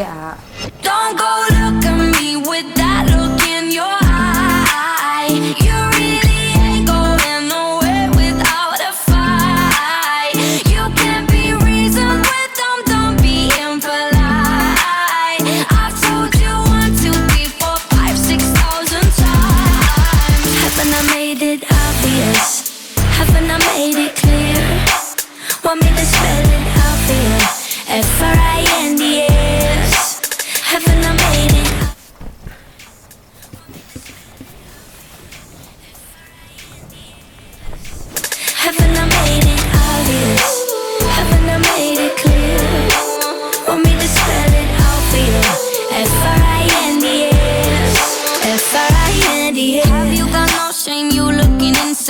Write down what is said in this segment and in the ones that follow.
yeah. Don't go look at me with that look in your eye. You really ain't going nowhere without a fight. You can't be reasoned with, them, don't be impolite. I've told you one, two, three, four, five, six thousand times. Haven't I made it obvious? Haven't I made it clear? Want me to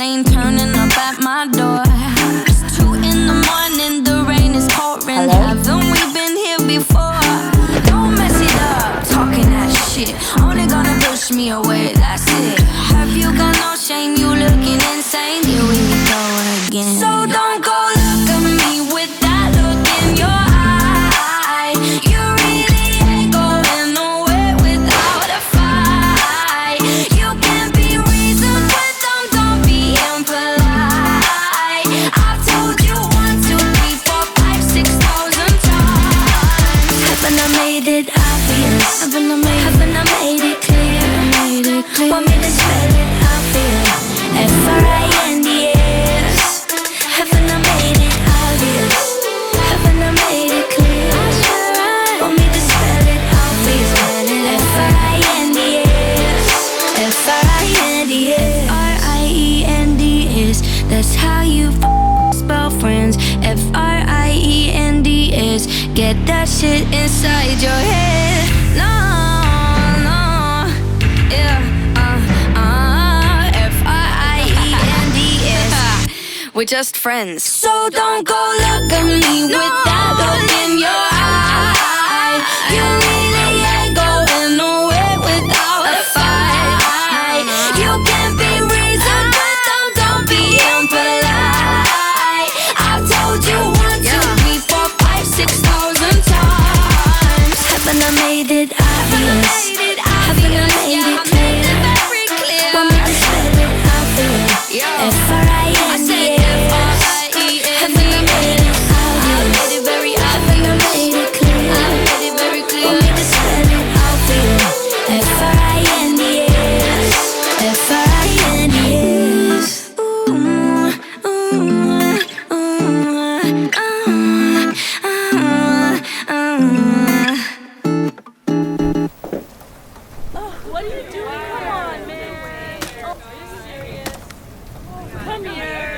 ain't turning up at my door. It's two in the morning, the rain is pouring. Hello? Haven't we been here before? Don't mess it up, talking that shit. Only gonna push me away. That's made it obvious? Haven't I made, haven't I made it clear? I made it clear. Want me to spell it obvious? get that shit inside your head. No, no, yeah, uh, uh, F R I E N D S. We're just friends, so don't go look at me no. with that. are you doing? Come on, man. Oh, are you serious? Come here.